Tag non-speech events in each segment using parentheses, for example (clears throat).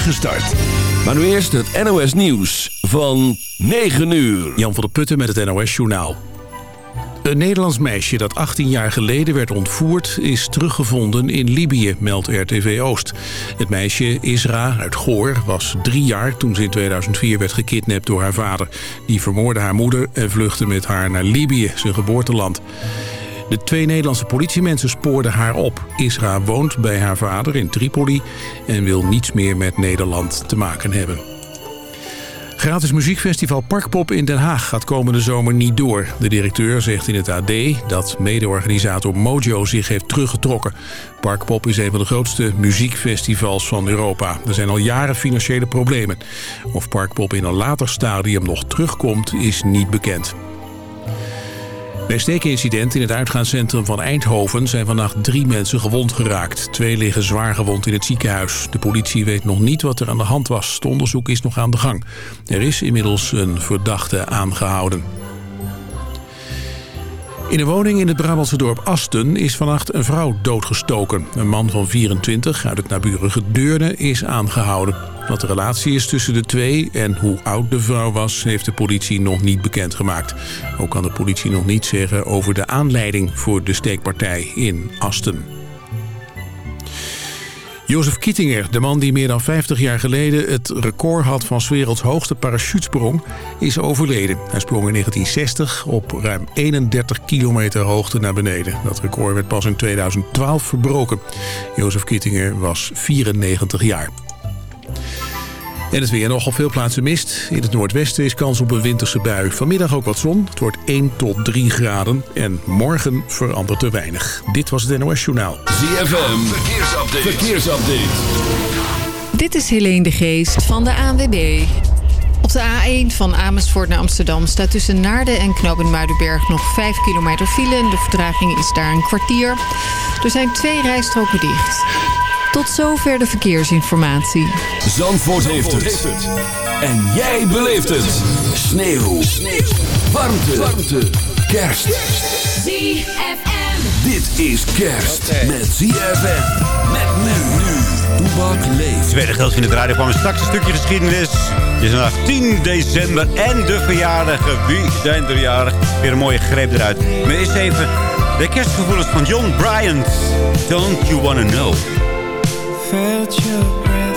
start. Maar nu eerst het NOS Nieuws van 9 uur. Jan van der Putten met het NOS Journaal. Een Nederlands meisje dat 18 jaar geleden werd ontvoerd... is teruggevonden in Libië, meldt RTV Oost. Het meisje, Isra uit Goor, was drie jaar toen ze in 2004 werd gekidnapt door haar vader. Die vermoordde haar moeder en vluchtte met haar naar Libië, zijn geboorteland. De twee Nederlandse politiemensen spoorden haar op. Isra woont bij haar vader in Tripoli en wil niets meer met Nederland te maken hebben. Gratis muziekfestival Parkpop in Den Haag gaat komende zomer niet door. De directeur zegt in het AD dat mede-organisator Mojo zich heeft teruggetrokken. Parkpop is een van de grootste muziekfestivals van Europa. Er zijn al jaren financiële problemen. Of Parkpop in een later stadium nog terugkomt is niet bekend. Bij een steekincident in het uitgaanscentrum van Eindhoven zijn vannacht drie mensen gewond geraakt. Twee liggen zwaar gewond in het ziekenhuis. De politie weet nog niet wat er aan de hand was. Het onderzoek is nog aan de gang. Er is inmiddels een verdachte aangehouden. In een woning in het Brabantse dorp Asten is vannacht een vrouw doodgestoken. Een man van 24 uit het naburige Deurne is aangehouden. Wat de relatie is tussen de twee en hoe oud de vrouw was... heeft de politie nog niet bekendgemaakt. Ook kan de politie nog niet zeggen over de aanleiding voor de steekpartij in Asten. Jozef Kietinger, de man die meer dan 50 jaar geleden het record had van 's werelds hoogste parachutesprong, is overleden. Hij sprong in 1960 op ruim 31 kilometer hoogte naar beneden. Dat record werd pas in 2012 verbroken. Jozef Kietinger was 94 jaar. En het weer nog op veel plaatsen mist. In het noordwesten is kans op een winterse bui. Vanmiddag ook wat zon. Het wordt 1 tot 3 graden. En morgen verandert er weinig. Dit was het NOS Journaal. ZFM, verkeersupdate. verkeersupdate. Dit is Helene de Geest van de ANWB. Op de A1 van Amersfoort naar Amsterdam staat tussen Naarden en Knoop Muidenberg nog 5 kilometer file. De vertraging is daar een kwartier. Er zijn twee rijstroken dicht. Tot zover de verkeersinformatie. Zandvoort heeft het. En jij beleeft het. Sneeuw. Sneeuw. Warmte. Warmte. Kerst. ZFM. Dit is kerst met ZFM. Met men nu. Toebak leeft. Tweede geld in het radio kwam straks een stukje geschiedenis. Het is vandaag 10 december en de verjaardagen. Wie zijn er jarig? Weer een mooie greep eruit. Maar eerst even de kerstgevoelens van John Bryant. Don't you wanna know? Felt your breath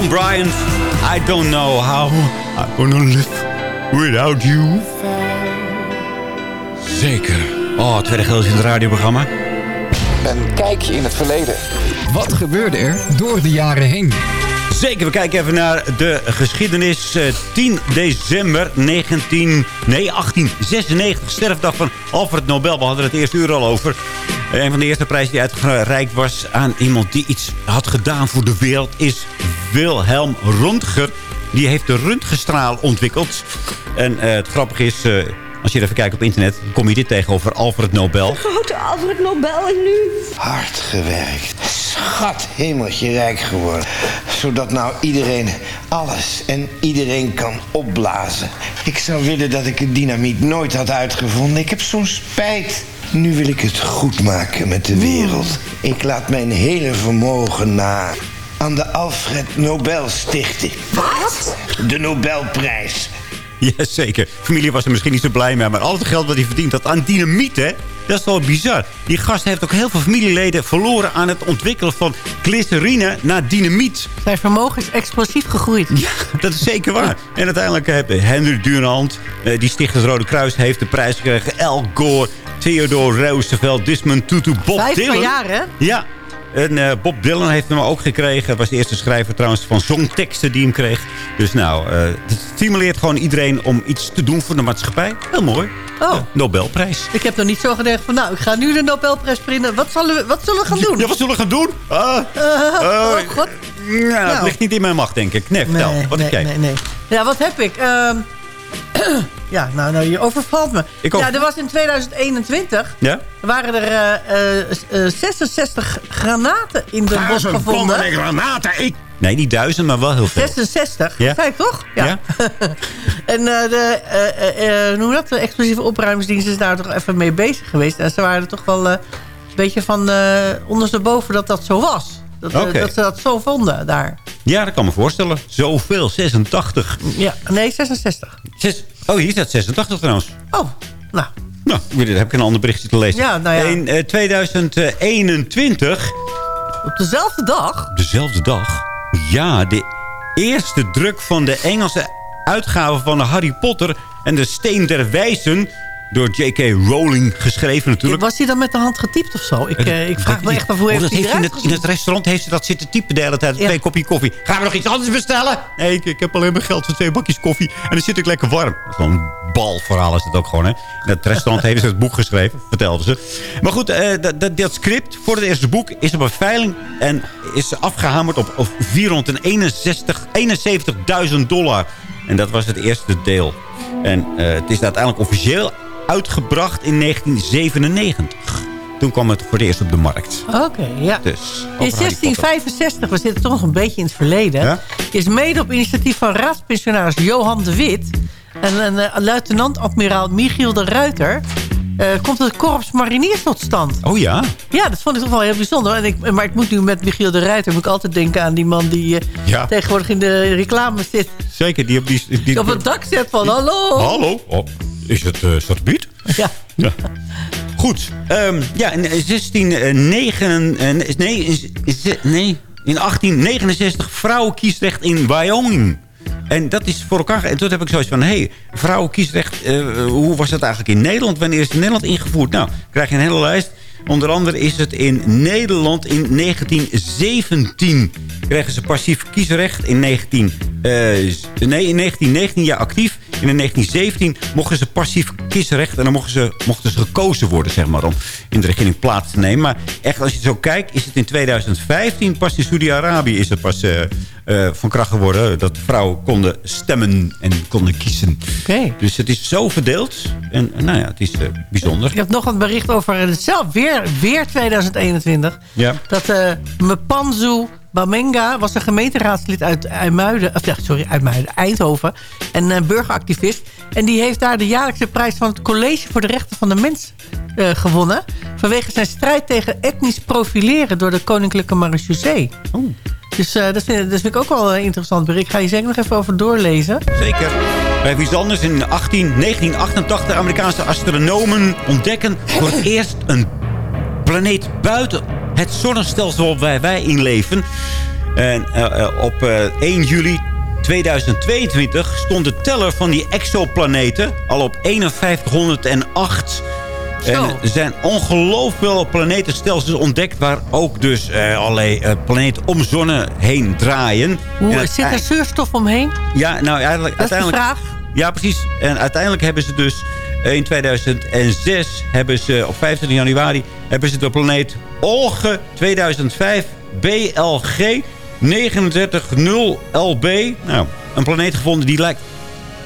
John Bryant, I don't know how I'm gonna live without you. Zeker. Oh, tweede gedeelte in het radioprogramma. Een kijkje in het verleden. Wat gebeurde er door de jaren heen? Zeker, we kijken even naar de geschiedenis. Eh, 10 december 19, nee, 1896, sterfdag van Alfred Nobel. We hadden het eerste uur al over. Eh, Een van de eerste prijzen die uitgereikt was aan iemand die iets had gedaan voor de wereld... is Wilhelm Röntgen. Die heeft de röntgenstraal ontwikkeld. En eh, het grappige is, eh, als je even kijkt op internet... kom je dit tegen over Alfred Nobel. Grote Alfred Nobel en nu? Hard gewerkt. Schat hemeltje rijk geworden. Zodat nou iedereen alles en iedereen kan opblazen. Ik zou willen dat ik het dynamiet nooit had uitgevonden. Ik heb zo'n spijt. Nu wil ik het goed maken met de wereld. Ik laat mijn hele vermogen na aan de Alfred Nobel Stichting. Wat? De Nobelprijs. Jazeker. Familie was er misschien niet zo blij mee. Maar al het geld wat hij verdient had aan dynamiet, hè? Dat is wel bizar. Die gast heeft ook heel veel familieleden verloren... aan het ontwikkelen van glycerine naar dynamiet. Zijn vermogen is explosief gegroeid. Ja, dat is zeker waar. En uiteindelijk heeft Henry Durant, eh, die sticht het Rode Kruis... heeft de prijs gekregen. Al Gore, Theodore Roosevelt, Desmond Tutu, Bob Vijf Dylan. jaar, hè? Ja. En eh, Bob Dylan heeft hem ook gekregen. Hij was de eerste schrijver trouwens van zongteksten die hem kreeg. Dus nou, eh, het stimuleert gewoon iedereen om iets te doen voor de maatschappij. Heel mooi. Oh. Ja, Nobelprijs. Ik heb nog niet zo gedacht van, nou, ik ga nu de Nobelprijs printen. Wat zullen we, wat zullen we gaan doen? Ja, wat zullen we gaan doen? Ah, oh, god. nou, dat Nou. ligt niet in mijn macht, denk ik. Nee, vertel. Nee, wat nee, heb jij? nee, nee. Ja, wat heb ik? (clears throat) Ja, nou, nou, je overvalt me. Ik ook. Ja, er was in 2021... Ja? waren er eh, eh, eh, 66 granaten in de bos gevonden. granaten. Ik... Nee, niet duizend, maar wel heel veel. 66, Ja. zei ik toch? Ja. (laughs) en eh, de, eh, eh, eh, hoe noem dat? de explosieve opruimingsdienst is daar toch even mee bezig geweest. En ze waren er toch wel eh, een beetje van uh, ondersteboven dat dat zo was. Dat, eh, dat ze dat zo vonden daar. Ja, dat kan me voorstellen. Zoveel, 86. Ja, nee, 66. Zes... Oh, hier staat 86 trouwens. Oh, nou. Nou, daar heb ik een ander berichtje te lezen. Ja, nou ja. In eh, 2021, Op dezelfde dag. dezelfde dag... Ja, de eerste druk van de Engelse uitgave van Harry Potter... en de Steen der Wijzen... door J.K. Rowling geschreven natuurlijk. Was hij dan met de hand getypt of zo? Ik, eh, ik vraag me echt af hoe Oh, heeft dat hij heeft in, het, in het restaurant heeft ze dat zitten typen de hele tijd. Ja. Twee kopje koffie. Gaan we nog iets anders bestellen? Nee, ik, ik heb alleen maar geld voor twee bakjes koffie. En dan zit ik lekker warm. Zo'n balverhaal is het ook gewoon. Hè? In het restaurant (laughs) heeft ze het boek geschreven, vertelden ze. Maar goed, eh, dat, dat, dat script voor het eerste boek is op een veiling... en is afgehamerd op, op 471.000 dollar. En dat was het eerste deel. En eh, het is uiteindelijk officieel uitgebracht in 1997. Toen kwam het voor het eerst op de markt. Oké, ja. Dus, In over Harry Potter. 1665, we zitten toch nog een beetje in het verleden... Ja? is mede op initiatief van raadspensionaris Johan de Wit... en, en eh, luitenant-admiraal Michiel de Ruiter... eh, komt het korps mariniers tot stand. Oh ja? Ja, dat vond ik toch wel heel bijzonder. En ik, maar ik moet nu met Michiel de Ruiter... moet ik altijd denken aan die man die eh, Ja. tegenwoordig in de reclame zit. Zeker, die op die... die Die op het dak zit van hallo. Hallo? Oh, is het uh? Ja. Ja. Goed. ehm, ja, in 1609... eh, nee, nee, in 1869 vrouwenkiesrecht in Wyoming. En dat is voor elkaar... En toen heb ik zoiets van... Hé, hey, vrouwenkiesrecht... eh, hoe was dat eigenlijk in Nederland? Wanneer is het in Nederland ingevoerd? Nou, krijg je een hele lijst. Onder andere is het in Nederland in 1917. Kregen ze passief kiesrecht. In, 19, eh, nee, in 1919 jaar actief. In 1917 mochten ze passief kiesrecht. En dan mochten ze, mochten ze gekozen worden, zeg maar, om in de regering plaats te nemen. Maar echt, als je zo kijkt, is het in 2015... pas in Saudi-Arabië is het pas eh, eh, van kracht geworden... dat vrouwen konden stemmen en konden kiezen. Oké. Dus het is zo verdeeld. En nou ja, het is eh, bijzonder. Ik heb nog een bericht over hetzelfde, weer, weer 2021. Ja. Dat eh Mpanzu Bamenga was een gemeenteraadslid uit IJmuiden, of, ja, sorry, IJmuiden, Eindhoven. En een burgeractivist. En die heeft daar de jaarlijkse prijs van het College voor de Rechten van de Mens eh, gewonnen. Vanwege zijn strijd tegen etnisch profileren door de Koninklijke Marechaussee. Dus eh, dat, vind, dat vind ik ook wel een interessant bericht. Ik ga je zeker nog even over doorlezen. Zeker. Bij iets anders in 18, 1988 Amerikaanse astronomen ontdekken voor het eerst een planeet buiten het zonnestelsel waar wij in leven. En eh, eh, op eh, 1 juli 2022 stond de teller van die exoplaneten al op 5108. En er zijn ongelooflijk veel planetenstelsels ontdekt... waar ook dus eh, allerlei eh, planeten om zonnen heen draaien. Hoe, En zit er zuurstof omheen? ja, nou eigenlijk, Dat is de uiteindelijk... vraag. Ja, precies. En uiteindelijk hebben ze dus eh, in 2006, hebben ze op 25 januari, hebben ze de planeet Olge 2005 BLG 3900 LB. Nou, een planeet gevonden die lijkt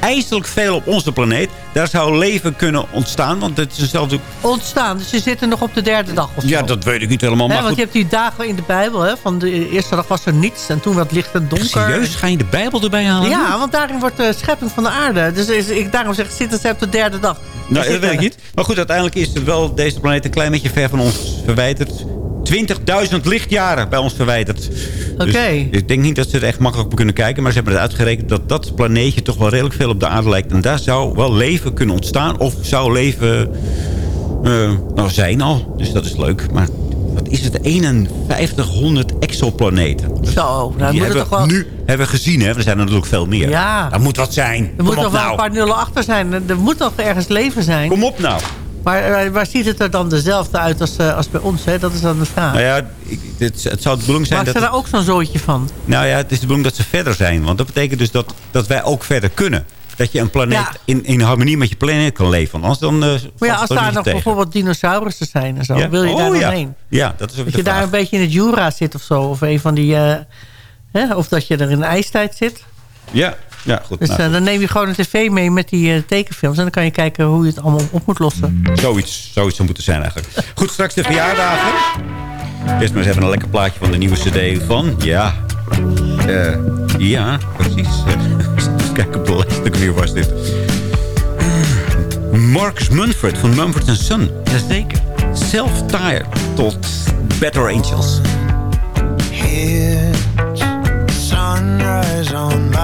ijselijk veel op onze planeet. Daar zou leven kunnen ontstaan, want het is eenzelfde... Ontstaan, dus je zit er nog op de derde dag of zo. Ja, dat weet ik niet helemaal. Maar want goed, je hebt die dagen in de Bijbel, hè, van de eerste dag was er niets en toen wat licht en donker. serieus, ga je de Bijbel erbij halen? Ja, want daarin wordt de schepping van de aarde. Dus is, ik, daarom zeg ik, zitten ze op de derde dag. Nou, dat weet ik niet. Maar goed, uiteindelijk is het wel deze planeet een klein beetje ver van ons verwijderd. 20.000 lichtjaren bij ons verwijderd. Oké. Dus ik denk niet dat ze er echt makkelijk op kunnen kijken. Maar ze hebben het uitgerekend dat dat planeetje toch wel redelijk veel op de aarde lijkt. En daar zou wel leven kunnen ontstaan. Of zou leven eh, nou zijn al. Dus dat is leuk. Maar wat is het? 5100 exoplaneten. Zo, nou Die moet toch wel... nu hebben we gezien. Hè? Er zijn er natuurlijk veel meer. Ja. Dat moet wat zijn. Er moet toch wel een nou. paar nullen achter zijn. Er moet toch ergens leven zijn. Kom op nou. Maar eh, waar ziet het er dan dezelfde uit als, eh, als bij ons? Hè? Dat is dan de vraag. Nou ja, het, het zou de bedoeling zijn Maakt dat... ze daar ook zo'n zooitje van? Nou ja, het is de bedoeling dat ze verder zijn. Want dat betekent dus dat, dat wij ook verder kunnen. Dat je een planeet Ja. in, in harmonie met je planeet kan leven. Want Anders dan... eh, Maar ja, als het daar nog tegen. bijvoorbeeld dinosaurussen zijn en zo, Ja? wil je daar Oh, dan ja. heen? Ja, dat is ook Dat je daar een beetje in het Jura zit of zo. Of een van die... hè? Of dat je er in de ijstijd zit. Ja, ja goed. Dus nou, eh, dan neem je gewoon een tv mee met die eh, tekenfilms. En dan kan je kijken hoe je het allemaal op moet lossen. zoiets, zoiets zou moeten zijn eigenlijk. Goed, straks de verjaardagen. Eerst maar eens even een lekker plaatje van de nieuwe cd van... Ja, eh, ja, precies. (laughs) Kijken op de lijst. Ik weer was dit. Marcus Mumford van Mumford Son. Jazeker. Self-tired tot Better Angels. sunrise on my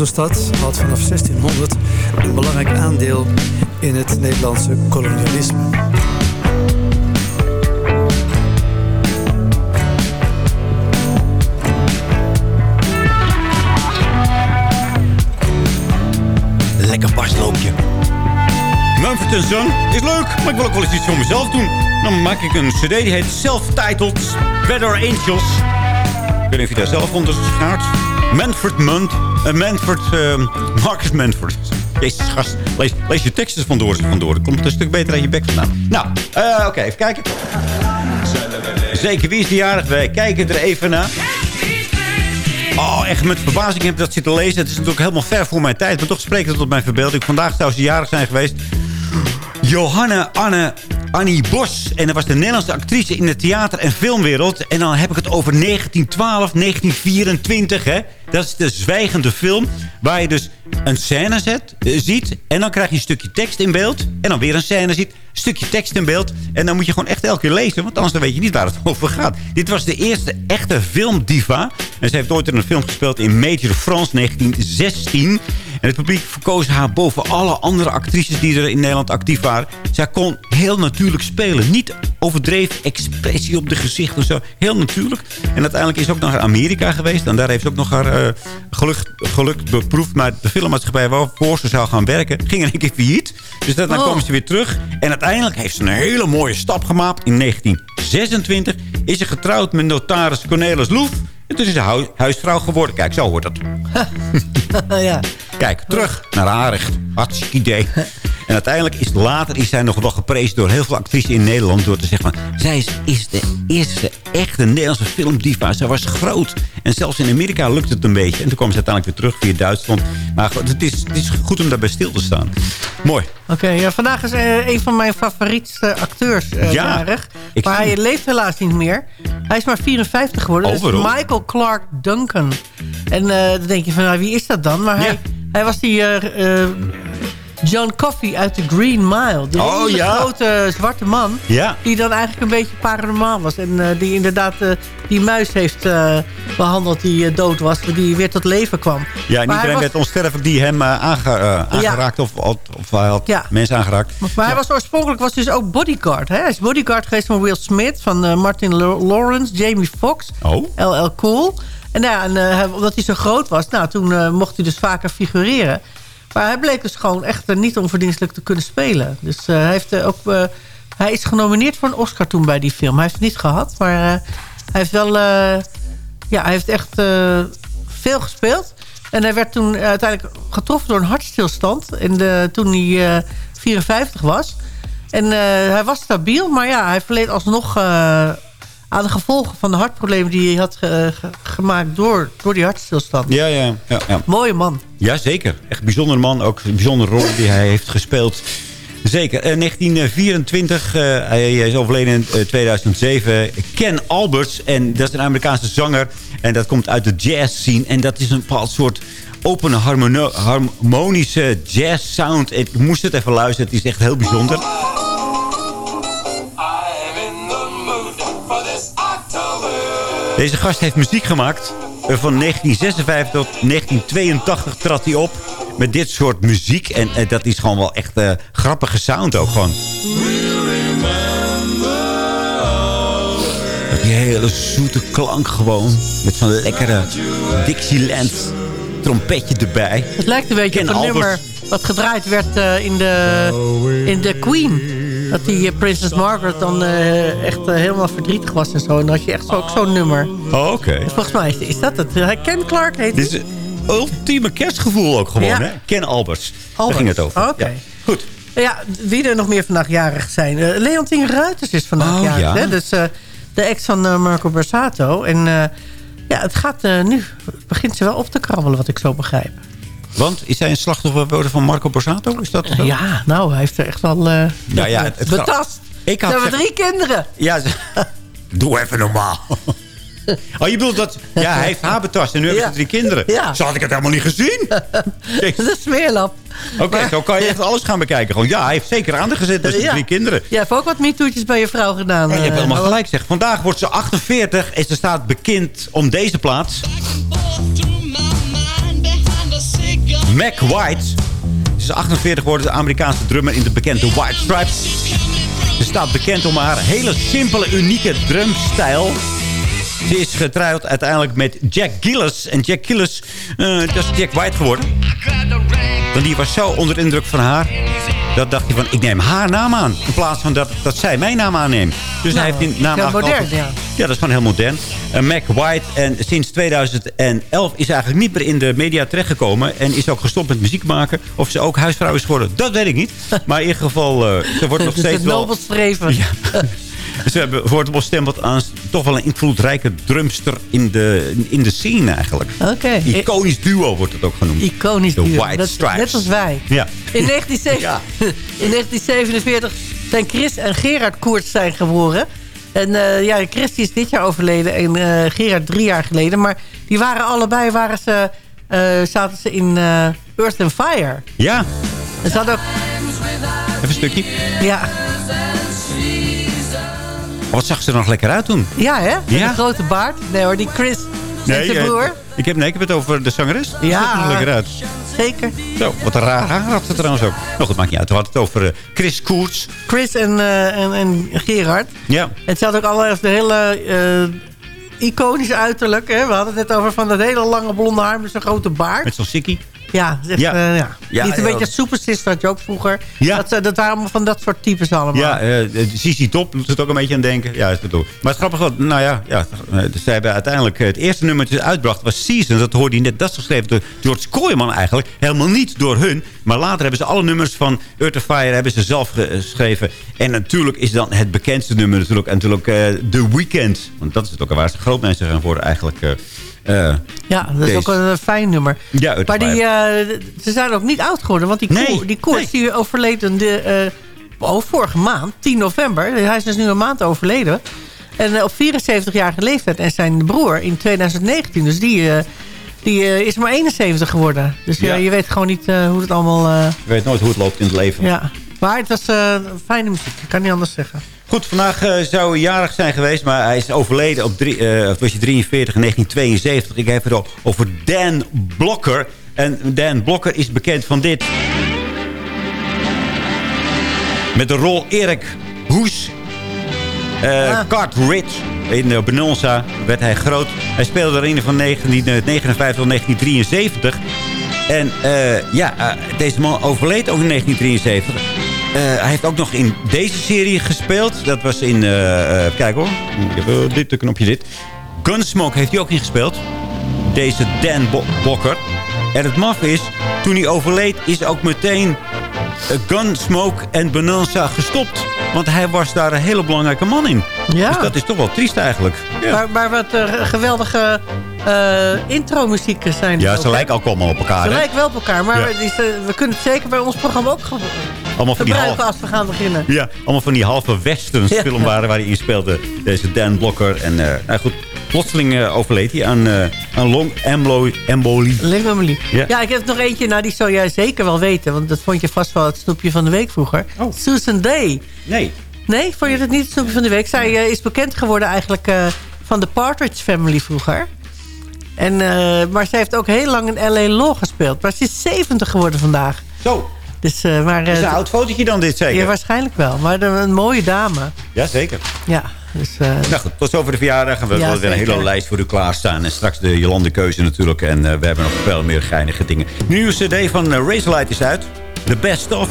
onze stad had vanaf 1600 een belangrijk aandeel in het Nederlandse kolonialisme. Lekker basloopje. Mumford Son is leuk, maar ik wil ook wel eens iets voor mezelf doen. Dan maak ik een cd die heet Self-Titled Better Angels. Ik weet niet daar zelf onder schaart. Manford Munt. Uh, Manford, uh, Marcus Manford. Jezus, gast. Lees, je teksten vandoor, vandoor. Dan komt een stuk beter uit je bek vandaan. Nou, uh, oké, even kijken. Zeker, wie is de jarig? Wij kijken er even naar. Oh, echt met verbazing heb ik dat zitten lezen. Het is natuurlijk helemaal ver voor mijn tijd. Maar toch spreekt het tot mijn verbeelding. Vandaag zou ze jarig zijn geweest. Johanna Anne Annie Bos. En dat was de Nederlandse actrice in de theater- en filmwereld. En dan heb ik het over 1912, 1924. Hè? Dat is de zwijgende film. Waar je dus een scène zet, eh, ziet. En dan krijg je een stukje tekst in beeld. En dan weer een scène ziet. Stukje tekst in beeld. En dan moet je gewoon echt elke keer lezen. Want anders weet je niet waar het (laughs) over gaat. Dit was de eerste echte filmdiva. En ze heeft ooit in een film gespeeld in Major France 1916. Het publiek verkoos haar boven alle andere actrices die er in Nederland actief waren. Zij kon heel natuurlijk spelen. Niet overdreven expressie op de gezicht en zo. Heel natuurlijk. En uiteindelijk is ze ook naar Amerika geweest. En daar heeft ze ook nog haar uh, geluk, geluk beproefd. Maar de filmmaatschappij waarvoor ze zou gaan werken... ging in één keer failliet. Dus daarna Oh. kwam ze weer terug. En uiteindelijk heeft ze een hele mooie stap gemaakt. In 1926 is ze getrouwd met notaris Cornelis Loef. En toen is ze hu- huisvrouw geworden. Kijk, zo hoort dat. (laughs) ja. Kijk, terug naar haar recht. Hartstikke idee. En uiteindelijk is later is zij nog wel geprezen door heel veel actrices in Nederland. Door te zeggen van, zij is, is de eerste echte Nederlandse filmdiva. Zij was groot. En zelfs in Amerika lukt het een beetje. En toen kwam ze uiteindelijk weer terug via Duitsland. Maar het is, het is goed om daarbij stil te staan. Mooi. Oké, ja, vandaag is eh, een van mijn favorietste acteurs eh, Ja, jarig. Maar hij leeft helaas niet meer. Hij is maar 54 geworden. Is waarom? Michael Clark Duncan. En eh, dan denk je van, nou, wie is dat dan? Maar hij, hij was die eh, eh, John Coffey uit The Green Mile. De Oh, ja. grote zwarte man. Ja. Die dan eigenlijk een beetje paranormaal was. En eh, die inderdaad eh, die muis heeft eh, behandeld die eh, dood was. Die weer tot leven kwam. Ja, en Maar iedereen was- werd onsterfelijk die hem eh, aange- eh, aangeraakt. Of, of, of hij had Ja. mensen aangeraakt. Maar hij was oorspronkelijk was dus ook bodyguard. Hè? Hij is bodyguard geweest van Will Smith, van eh, Martin Lawrence, Jamie Foxx, Oh. LL Cool. En, nou ja, eh, omdat hij zo groot was, nou, toen eh, mocht hij dus vaker figureren. Maar hij bleek dus gewoon echt eh, niet onverdienstelijk te kunnen spelen. Dus hij, heeft, ook, hij is genomineerd voor een Oscar toen bij die film. Hij heeft het niet gehad, maar hij heeft wel... ja, hij heeft echt veel gespeeld. En hij werd toen uiteindelijk getroffen door een hartstilstand. En de, toen hij eh, 54 was. En hij was stabiel, maar ja, hij verleed alsnog aan de gevolgen van de hartproblemen die hij had ge- ge- gemaakt door, door die hartstilstand. Ja, ja, ja. ja. Mooie man. Ja, zeker. Echt een bijzonder man. Ook een bijzondere rol die hij heeft gespeeld. Zeker. Eh, 1924, eh, hij is overleden in eh, 2007. Ken Alberts. En dat is een Amerikaanse zanger. En dat komt uit de jazz scene. En dat is een bepaald soort harmono- harmonische jazz sound. Ik moest het even luisteren. Het is echt heel bijzonder. Deze gast heeft muziek gemaakt. Eh, Van 1956 tot 1982 trad hij op met dit soort muziek. En eh, dat is gewoon wel echt eh, grappige sound ook gewoon. Die hele zoete klank gewoon. Met zo'n lekkere Dixieland trompetje erbij. Het lijkt een beetje op een nummer wat gedraaid werd in, de, in The Queen. Dat die eh, Princess Margaret dan eh, echt eh, helemaal verdrietig was en zo. En dan had je echt zo, ook zo'n nummer. Oh, oké. Volgens mij is, is dat het. Hij Ken Clark heet Dit is ultieme kerstgevoel ook gewoon, Ja. hè? Ken Alberts. Daar Albert. ging het over. Oké. Ja. Goed. Ja, wie er nog meer vandaag jarig zijn. Eh Leontien Ruiters is vandaag Oh, jarig. ja. Hè? Dus de ex van Marco Borsato. En ja, het gaat nu... Het begint ze wel op te krabbelen, wat ik zo begrijp. Want is hij een slachtoffer geworden van Marco Borsato? Is dat zo? Ja, nou, hij heeft er echt wel eh Nou ja, het- betast. Ik Ze had hebben drie kinderen. Ja, (laughs) doe even normaal. (laughs) Oh, je bedoelt dat... Ja, hij heeft haar betast en nu hebben ze drie kinderen. Ja. Zo had ik het helemaal niet gezien. (laughs) Oké, Dat is smeerlap. zo kan je echt alles gaan bekijken. Gewoon, ja, hij heeft zeker aan de gezet met zijn Ja. drie kinderen. Jij hebt ook wat MeToo'tjes bij je vrouw gedaan. En je hebt eh, helemaal gelijk zeg. Vandaag wordt ze 48 en ze staat bekend om deze plaats. Mac White. Ze is 48 geworden, de Amerikaanse drummer in de bekende White Stripes. Ze staat bekend om haar hele simpele, unieke drumstijl. Ze is getrouwd uiteindelijk met Jack Gillis. En Jack Gillis, dat is Jack White geworden. Want die was zo onder de indruk van haar. Dat dacht hij van, ik neem haar naam aan. In plaats van dat, dat zij mijn naam aanneemt. Dus hij heeft die naam eigenlijk modern, altijd- ja. Ja, dat is gewoon heel modern. Eh, Mac White. En sinds 2011 is eigenlijk niet meer in de media terechtgekomen. En is ook gestopt met muziek maken. Of ze ook huisvrouw is geworden, dat weet ik niet. Maar in ieder geval, eh, ze wordt (laughs) nog Het is steeds een wel... nobel streven. (laughs) Ze hebben wordt bestempeld aan toch wel een invloedrijke drumster in de, in de scene eigenlijk. Oké. Iconisch duo wordt het ook genoemd. Iconisch De duo. White Dat- Stripes. Net als wij. Ja. In, 1947 (laughs) in 1947 zijn Chris en Gerard Koerts zijn geboren. En eh, ja, Chris is dit jaar overleden en eh, Gerard drie jaar geleden. Maar die waren allebei, waren ze, eh, zaten ze in Earth and Fire. Ja, En ze hadden ook... even een stukje. Ja, Wat zag ze er nog lekker uit toen? ja hè? Met Ja? Een grote baard. Nee hoor, die Chris en zijn eh, broer. ik, heb, nee, ik heb het over de zangeres. Die Ja. zag er nog lekker uit. Zeker. Zo, wat een raar haar had ze trouwens ook. Nou goed, maakt niet uit. We hadden het over eh, Chris Koerts. Chris en, eh, en, en Gerard. Ja. En ze had ook echt een hele eh, iconisch uiterlijk. Hè? We hadden het net over van dat hele lange blonde haar met zo'n grote baard. Met zo'n sikkie. Ja, dat is echt, Ja. eh, ja. Ja, Niet een beetje Super Sister had je ook vroeger. Ja. Dat, ze- dat waren allemaal van dat soort types allemaal. Ja, eh Sisi Top doet het ook een beetje aan denken. Ja, is bedoel. Maar het grappige was, nou ja, ja eh, ze hebben uiteindelijk eh, het eerste nummer dat ze uitbracht was Season. Dat hoorde je net, dat is geschreven door George Kooijman eigenlijk. Helemaal niet door hun. Maar later hebben ze alle nummers van Earth Fire hebben ze zelf geschreven. En natuurlijk is dan het bekendste nummer natuurlijk, natuurlijk eh, The Weeknd. Want dat is het ook waar ze groot mensen gaan worden eigenlijk. Eh, Ja, dat is deze. ook een eh, fijn nummer. Ja, maar die, eh, ze zijn ook niet oud geworden. Want die, Nee, koer, die koers die overleed een de, oh, vorige maand, 10 november. Hij is dus nu een maand overleden. En op 74-jarige leeftijd. En zijn broer in 2019. Dus die, die is maar 71 geworden. Dus ja. Ja. je weet gewoon niet hoe het allemaal... je weet nooit hoe het loopt in het leven. ja. Maar het was fijne muziek. Ik kan niet anders zeggen. Goed, vandaag eh, zou hij jarig zijn geweest, maar hij is overleden op drie, eh, was hij 43 in 1972. Ik heb het al over Dan Blokker. En Dan Blokker is bekend van dit. Met de rol Erik Hoes. eh Cartridge. In uh, Benonsa werd hij groot. Hij speelde erin van 1959 tot 1973. En ja, deze man overleed ook in 1973. Eh, hij heeft ook nog in deze serie gespeeld. Dat was in... eh, eh, kijk hoor. Ik heb dit knopje dit. Gunsmoke heeft hij ook in gespeeld. Deze Dan Bo Bokker. En het maf is, toen hij overleed, is ook meteen Gunsmoke en Bonanza gestopt. Want hij was daar een hele belangrijke man in. Ja. Dus dat is toch wel triest eigenlijk. Ja, Maar, maar wat eh, geweldige eh intro-muziek zijn. ja het ze lijken ook allemaal op elkaar. Ze hè? lijken wel op elkaar, maar Ja. eh, we kunnen het zeker bij ons programma ook Allemaal van die half, als we gaan beginnen. Ja, allemaal van die halve westerns Ja. film waren waar hij in speelde. Deze Dan Blokker. En nou goed, plotseling eh, overleed hij aan, eh aan long embolie. embolie. Lingomeli. Ja. Ja. ik heb nog eentje, nou die zou jij zeker wel weten. Want dat vond je vast wel het snoepje van de week vroeger. Oh. Susan Day. Nee. Nee, vond je dat niet het snoepje van de week? Zij eh, is bekend geworden eigenlijk eh, van de Partridge Family vroeger. En, eh, maar zij heeft ook heel lang in L.A. Law gespeeld. Maar ze is 70 geworden vandaag. Zo, Dus, eh, maar, eh, is een oud fotootje dan dit zeker? Ja, waarschijnlijk wel. Maar een, mooie dame. Ja, zeker. Ja, dus... eh, Nou goed, tot zover de verjaardag. En we Ja, hebben weer een hele lijst voor u klaarstaan. En straks de Jolande keuze natuurlijk. En eh, we hebben nog veel meer geinige dingen. De nieuwe cd van uh, Razorlight is uit. The Best Of.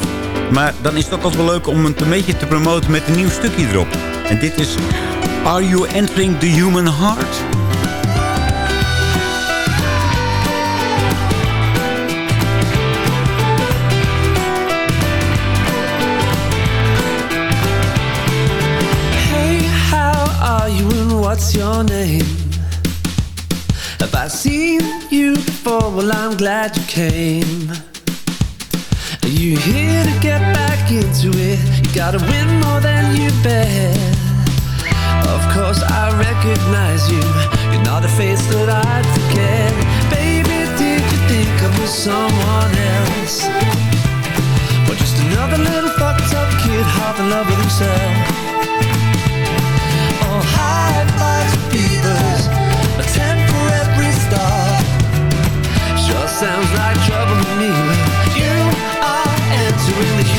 Maar dan is het ook altijd wel leuk om het een beetje te promoten met een nieuw stukje erop. En dit is Are You Entering the Human Heart? What's your name? Have I seen you before? Well, I'm glad you came. Are you here to get back into it? You gotta win more than you bet. Of course, I recognize you. You're not a face that I'd forget. Baby, did you think I was someone else? Or just another little fucked up kid half in love with himself? Sounds like trouble to me, but you are entering the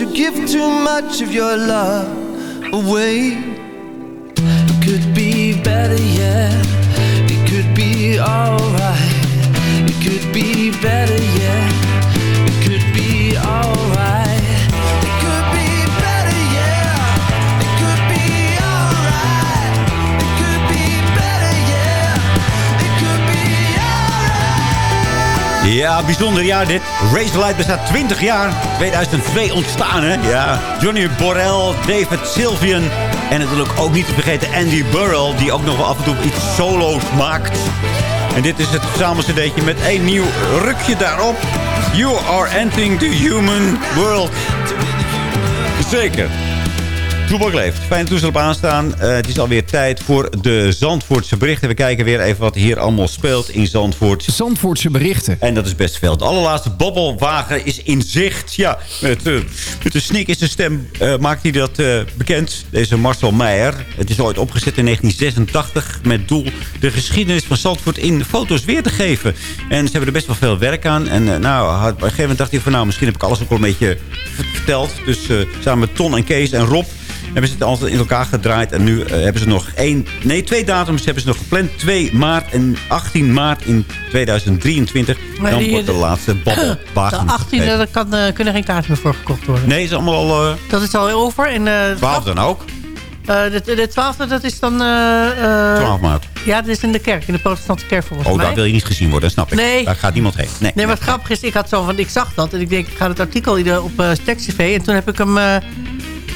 or give too much of your love away? It could be better, yeah. It could be alright. It could be better, yeah. Ja, bijzonder jaar dit. Razorlight bestaat 20 jaar. 2002 ontstaan, hè? Ja. Johnny Borrell, David Sylvian. En natuurlijk ook niet te vergeten Andy Burrell... die ook nog wel af en toe iets solo's maakt. En dit is het samenstedeetje met een nieuw rukje daarop. You are entering the human world. Zeker. Toebak leeft. Fijne toestel op aanstaan. Eh, het is alweer tijd voor de Zandvoortse berichten. We kijken weer even wat hier allemaal speelt in Zandvoort. Zandvoortse berichten. En dat is best veel. De allerlaatste babbelwagen is in zicht. Ja, met, eh, met een snik in zijn stem eh, maakt hij dat eh, bekend. Deze Marcel Meijer. Het is ooit opgezet in 1986 met doel de geschiedenis van Zandvoort in foto's weer te geven. En ze hebben er best wel veel werk aan. En eh, nou, op een gegeven moment dacht hij van... nou, misschien heb ik alles ook wel een beetje verteld. Dus eh, samen met Ton en Kees en Rob hebben ze het altijd in elkaar gedraaid. En nu eh, hebben ze nog één, nee, twee datums hebben ze nog gepland. 2 maart en 18 maart in 2023. Maar dan die- wordt de laatste De babbelwagen 18e, daar kan, eh, kunnen geen kaarten meer voor gekocht worden. Nee, is allemaal al... eh Dat is al over. En, 12 dan ook. de, de 12e, dat is dan... eh, 12 maart. Ja, dat is in de kerk, in de protestantse kerk volgens Oh, mij. daar wil je niet gezien worden, snap ik. Nee. Daar gaat niemand heen. Nee. Nee, maar het grappige is, ik had zo van, ik zag dat en ik denk, ik ga het artikel op uh, TV en toen heb ik hem,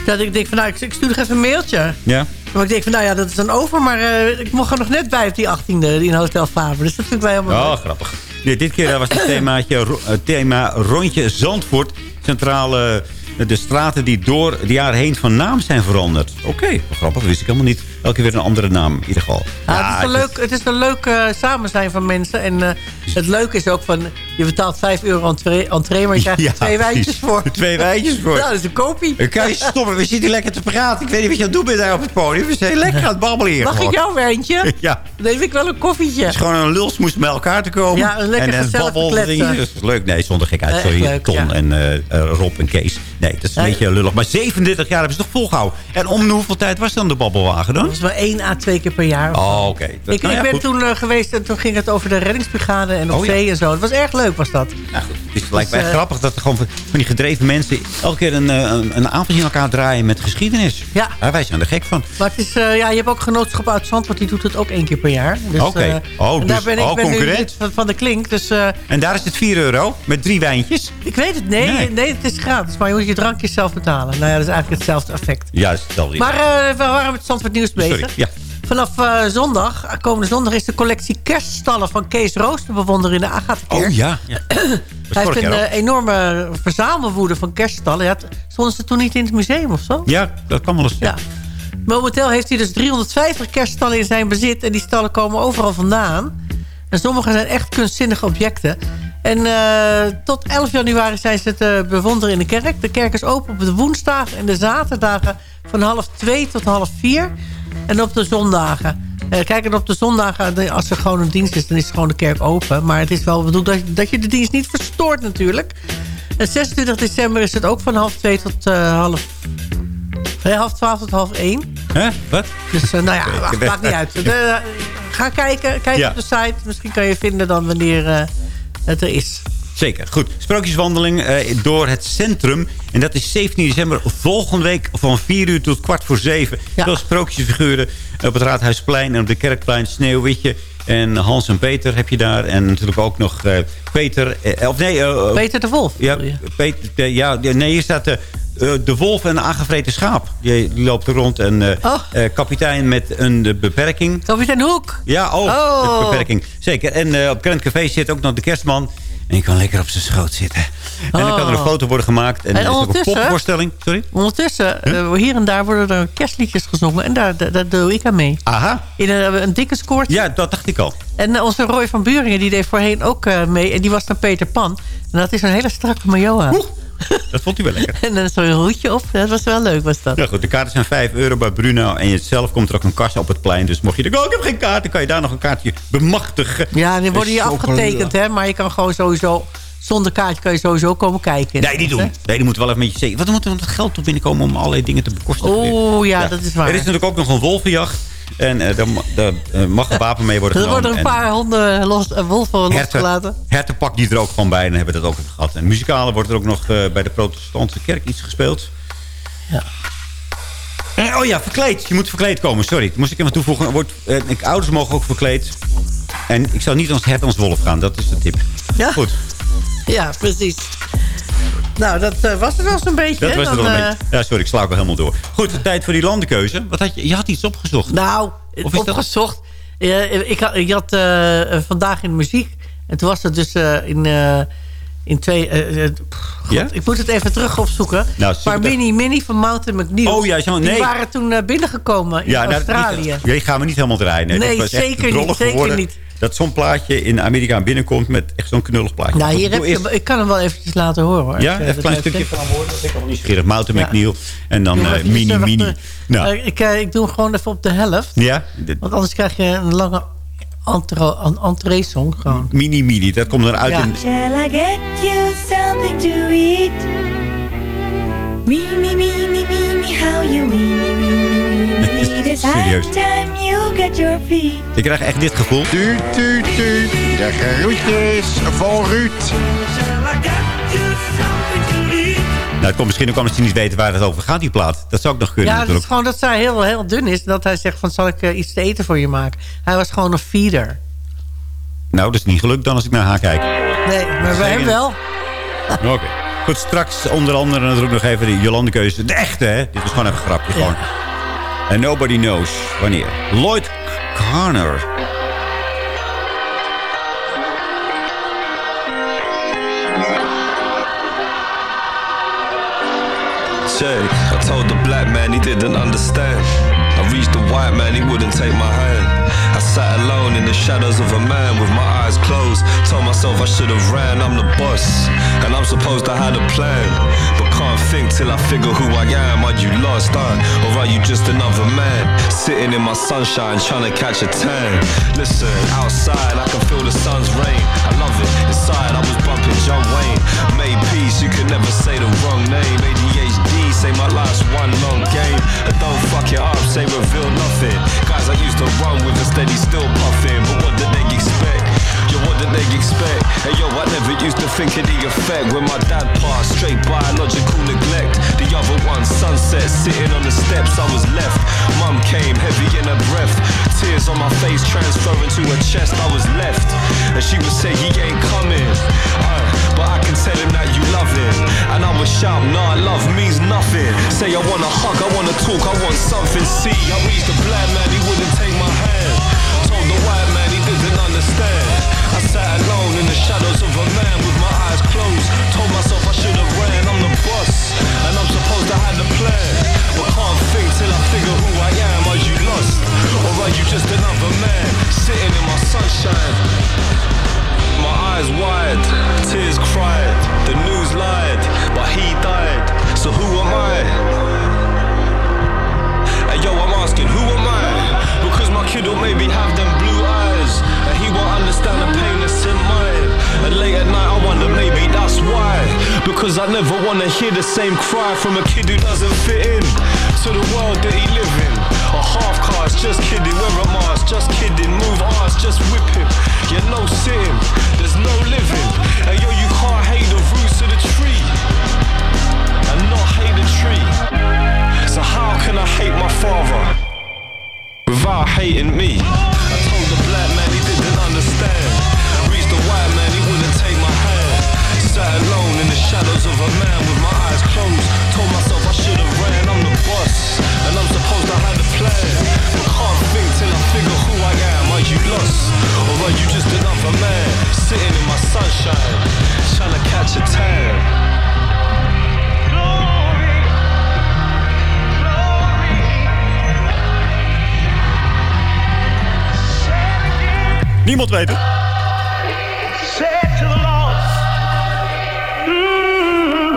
dat ik denk van, nou, ik, ik stuur nog even een mailtje. Ja? Maar ik denk van, nou ja, dat is dan over, maar eh, ik mocht er nog net bij op die 18e in Hotel Faber. Dus dat vind ik wel helemaal Oh, leuk. grappig. Nee, dit keer was het themaatje, ro- eh, thema rondje Zandvoort. Centrale, eh, de straten die door de jaren heen van naam zijn veranderd. Oké, grappig, wist ik helemaal niet. Elke keer weer een andere naam, in ieder geval. Ja, het, is een leuk, het is een leuk eh, samen zijn van mensen. En eh, het leuke is ook van, je betaalt 5 euro entree, entree maar je krijgt (laughs) Ja, twee wijntjes voor. (laughs) Twee wijntjes voor. Ja, dat is een kopie. Kan je stoppen, we zitten hier lekker te praten. Ik weet niet wat je aan het doen bent daar op het podium. We zijn lekker aan het babbelen hier Mag gewoon. ik jouw wijntje? (laughs) Ja. Dan neem ik wel een koffietje. Het is gewoon een lulsmoes met elkaar te komen. Ja, een lekker en gezellig babbel-. Dat is leuk. Nee, zonder gekheid. Sorry, leuk, Ton en eh, eh, Rob en Kees. Nee, dat is een beetje lullig. Maar 37 jaar hebben ze toch volgehouden. En om de hoeveel tijd was dan de babbelwagen dan? Dat is maar één à twee keer per jaar. Oh, oké. Ik, nou ik ja, ben goed. toen eh, geweest en toen ging het over de reddingsbrigade en op Oh, ja. zee en zo. Het was erg leuk, was dat. Nou goed, het is, lijkt mij Dus, eh, grappig dat er gewoon van die gedreven mensen... elke keer een, eh, een, een avondje in elkaar draaien met geschiedenis. Ja. wij zijn er gek van. Maar het is, ja, je hebt ook genootschap uit Zandvoort, die doet het ook één keer per jaar. Dus, Oké. Oh, en daar dus- ben ik oh, ben concurrent. van, van de Klink, dus En daar is het 4 euro met drie wijntjes. ik weet het. Nee, Nee. nee. het is gratis, maar je moet je drankjes zelf betalen. Nou ja, dat is eigenlijk hetzelfde effect. Ja, dat is hetzelfde. Maar we waren met Zandvoort Nieuws bezig. Sorry, ja. Vanaf eh, zondag, eh, komende zondag, is de collectie kerststallen van Kees Roos te bewonderen in de Agatha-kerk. Oh ja. (clears throat) Hij heeft een eh, enorme verzamelwoede van kerststallen. Ja, stonden ze toen niet in het museum of zo? Ja, dat kan wel eens. Ja. Momenteel heeft hij dus 350 kerststallen in zijn bezit. En die stallen komen overal vandaan. En sommige zijn echt kunstzinnige objecten. En tot 11 januari zijn ze te bewonderen in de kerk. De kerk is open op de woensdagen en de zaterdagen van half 2 tot half 4. En op de zondagen. Eh, kijk, en op de zondagen, als er gewoon een dienst is... dan is gewoon de kerk open. Maar het is wel bedoeld dat, dat je de dienst niet verstoort natuurlijk. En 26 december is het ook van half 2 tot eh, half... Nee, half 12 tot half 1. Hè? Wat? Dus eh, nou ja, (laughs) wacht, maakt niet uit. (laughs) Ga kijken, kijk Ja. op de site. Misschien kan je vinden dan wanneer het er is. Zeker, goed. Sprookjeswandeling eh, door het centrum. En dat is 17 december volgende week van 4 uur tot kwart voor 7. Ja. Veel sprookjesfiguren op het Raadhuisplein en op de Kerkplein. Sneeuwwitje en Hans en Peter heb je daar. En natuurlijk ook nog eh, Peter... eh, of nee... Peter de Wolf. Ja? Peter, ja, nee, hier staat de, de wolf en de aangevreten schaap. Die, die loopt er rond. En Oh. kapitein met een de beperking. Kapitein Hoek. Ja, oh, Oh. de beperking. Zeker. En eh, op Grand Café zit ook nog de kerstman. En je kan lekker op zijn schoot zitten. En dan kan er een Oh. foto worden gemaakt. En, En is ook een ondertussen- popvoorstelling. Sorry? Ondertussen, eh, hier en daar worden er kerstliedjes gezongen. En daar, daar, daar doe ik aan mee. Aha. In een, een dikke scoort. Ja, dat dacht ik al. En eh, onze Roy van Buringen die deed voorheen ook eh, mee. En die was dan Peter Pan. En dat is een hele strakke aan. Dat vond hij wel lekker. (laughs) En dan zo'n hoedje op. Dat was wel leuk, was dat. Ja goed, de kaarten zijn 5 euro bij Bruno. En je zelf komt er ook een kast op het plein. Dus mocht je denken, oh ik heb geen kaart. Dan kan je daar nog een kaartje bemachtigen. Ja, die worden hier Chocola. afgetekend, hè. Maar je kan gewoon sowieso zonder kaartje kan je sowieso komen kijken. Nee, die doen. Nee, die moeten wel even met je zeker. Wat moet er met geld op binnenkomen om allerlei dingen te bekostigen? Oh ja, dat is waar. Er is natuurlijk ook nog een wolvenjacht. En eh, daar, eh, mag een wapen mee worden Er genomen. worden een En paar honden los, uh, wolven losgelaten. herten, herten pak die er ook gewoon bij en hebben we dat ook gehad. En muzikale wordt er ook nog eh, bij de protestantse kerk iets gespeeld. Ja. Eh, oh ja, verkleed. Je moet verkleed komen, sorry. Dat moest ik even toevoegen. Er Wordt, eh, ik- ouders mogen ook verkleed. En ik zou niet als hert als wolf gaan, dat is de tip. Ja? Goed, Ja, precies. Nou, dat eh, was het wel zo'n beetje. dat was het Dan, wel een eh, beetje. Ja, sorry, ik sla ook al helemaal door. Goed, tijd voor die landenkeuze. Wat had je, je had iets opgezocht. Nou, Of dat- opgezocht. Ja, ik had, ik had eh, vandaag in de muziek. En toen was het dus in, in twee... pff, God? Ik moet het even terug opzoeken. Nou, maar. Mini Mini van Mountain McNeil... Oh, ja, zo- nee. Die waren toen eh, binnengekomen in Ja, nou, Australië. die, die gaan we niet helemaal draaien. Nee, dat zeker niet, drollig zeker geworden niet. Dat zo'n plaatje in Amerika binnenkomt met echt zo'n knullig plaatje. nou, hier heb je, ik kan hem wel eventjes laten horen. Hoor. Ja, even een klein stukje van hem horen. Dat ik wel nieuwsgierig. Mountain Ja. McNeil. En dan Mini Mini. de- Nou, ik, ik doe hem gewoon even op de helft. ja, Want anders krijg je een lange antro- een entree-song gewoon. Mini Mini. Dat komt dan uit Ja. in... Shall I get you something to eat? Me, me, me, me, me, how you me, me, me, me, me. This (laughs) Serieus. high time you get your feet. Ik krijg echt dit gevoel. Tuut, tuut, tuut. De groetjes van Ruud. Nou, het komt misschien ook omdat ze niet weten waar het over gaat, die plaat. Dat zou ook nog kunnen Ja, het is gewoon dat zij heel, heel dun is. Dat hij zegt van, zal ik eh, iets te eten voor je maken? Hij was gewoon een feeder. Nou, dat is niet gelukt dan als ik naar haar kijk. Nee, maar bij hem wel. Oké. Goed, straks onder andere natuurlijk nog even de Jolandekeuze. De echte, hè? Dit was gewoon even een grapje. Gewoon. En nobody knows wanneer. Lloyd Garner. I told the black man he didn't understand. I reached the white man, he wouldn't take my hand. I sat alone in the shadows of a man with my eyes closed. Told myself I should have ran, I'm the boss. And I'm supposed to have a plan. But can't think till I figure who I am. Are you lost, huh? Or are you just another man? Sitting in my sunshine trying to catch a tan. Listen, outside I can feel the sun's rain. I love it. Inside I was bumping John Wayne. Made peace, you can never say the wrong name. ADHD, say my life's one long game. And don't fuck it up, say reveal nothing. Guys I used to run with a steady still puffing. But what did they expect? Yo, what did they expect? Hey yo, I never used to think of the effect when my dad passed. Straight biological neglect. The other one, sunset, sitting on the steps, I was left. Mum came, heavy in her breath. Tears on my face, transferring to her chest, I was left. And she would say, he ain't coming. Uh, but I can tell him that you love him. And I would shout, nah, love means nothing. Say, I wanna hug, I wanna talk, I want something. See, I reached the black man, he wouldn't take my hand. The shadows of a man with my eyes closed. Told myself I should have ran, I'm the boss. And I'm supposed to have the plan. But can't think till I figure who I am. Are you lost? Or are you just another man sitting in my sunshine? My eyes wide, tears cried, the news lied, but he died. So who am I? Yo, I'm asking, who am I? Because my kid will maybe have them blue eyes, won't understand the pain that's in mine. And late at night, I wonder maybe that's why. Because I never wanna hear the same cry from a kid who doesn't fit in to the world that he live in. A half cast, just kidding, wear a mask, just kidding, move arse, just whip him. Sunshine, trying to catch a. Niemand weet het.